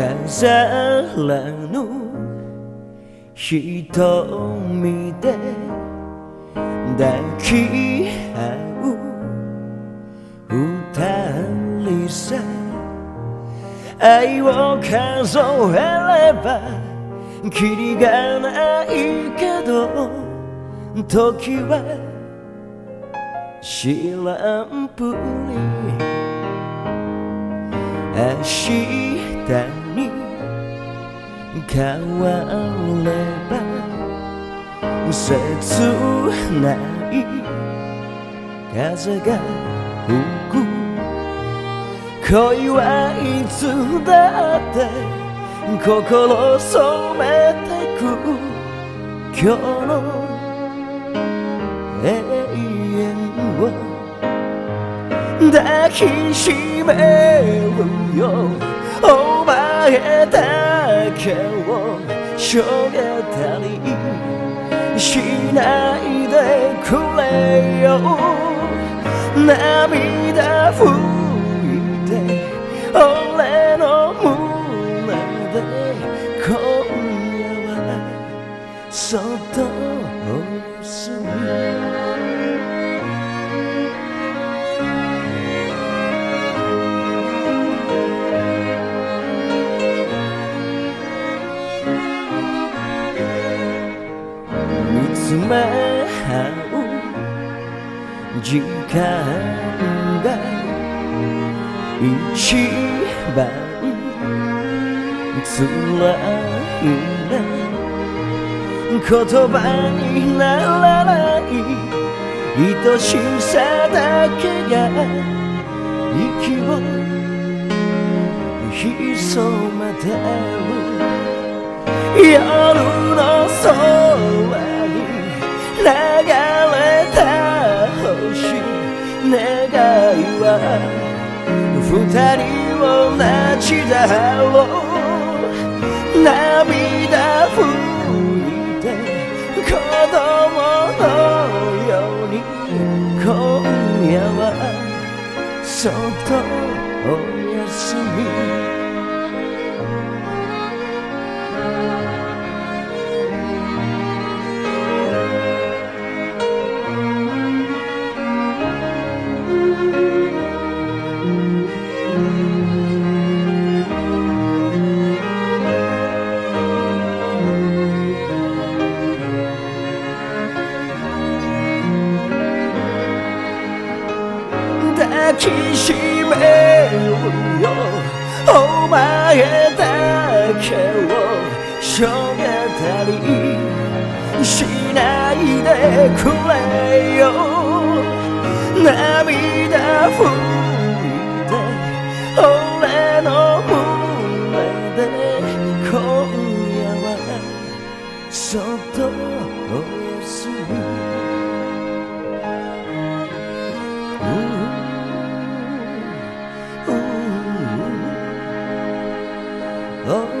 飾らぬ瞳で抱き合う二人さ愛を数えればキリがないけど時は知らんぷり明日変われば切ない。風が吹く。恋はいつだって心染めてく。今日の永遠を抱きしめるよ。お前だけをしょげたりしないでくれよ。涙見つめ合う時間が一番辛いね言葉にならない愛しさだけが息を潜めてる夜の空流れた星願いは二人同じだろう涙拭いて子供のように今夜はそっとおやすみ。きしめよお前だけをしょげたりしないでくれよ。涙俺の涙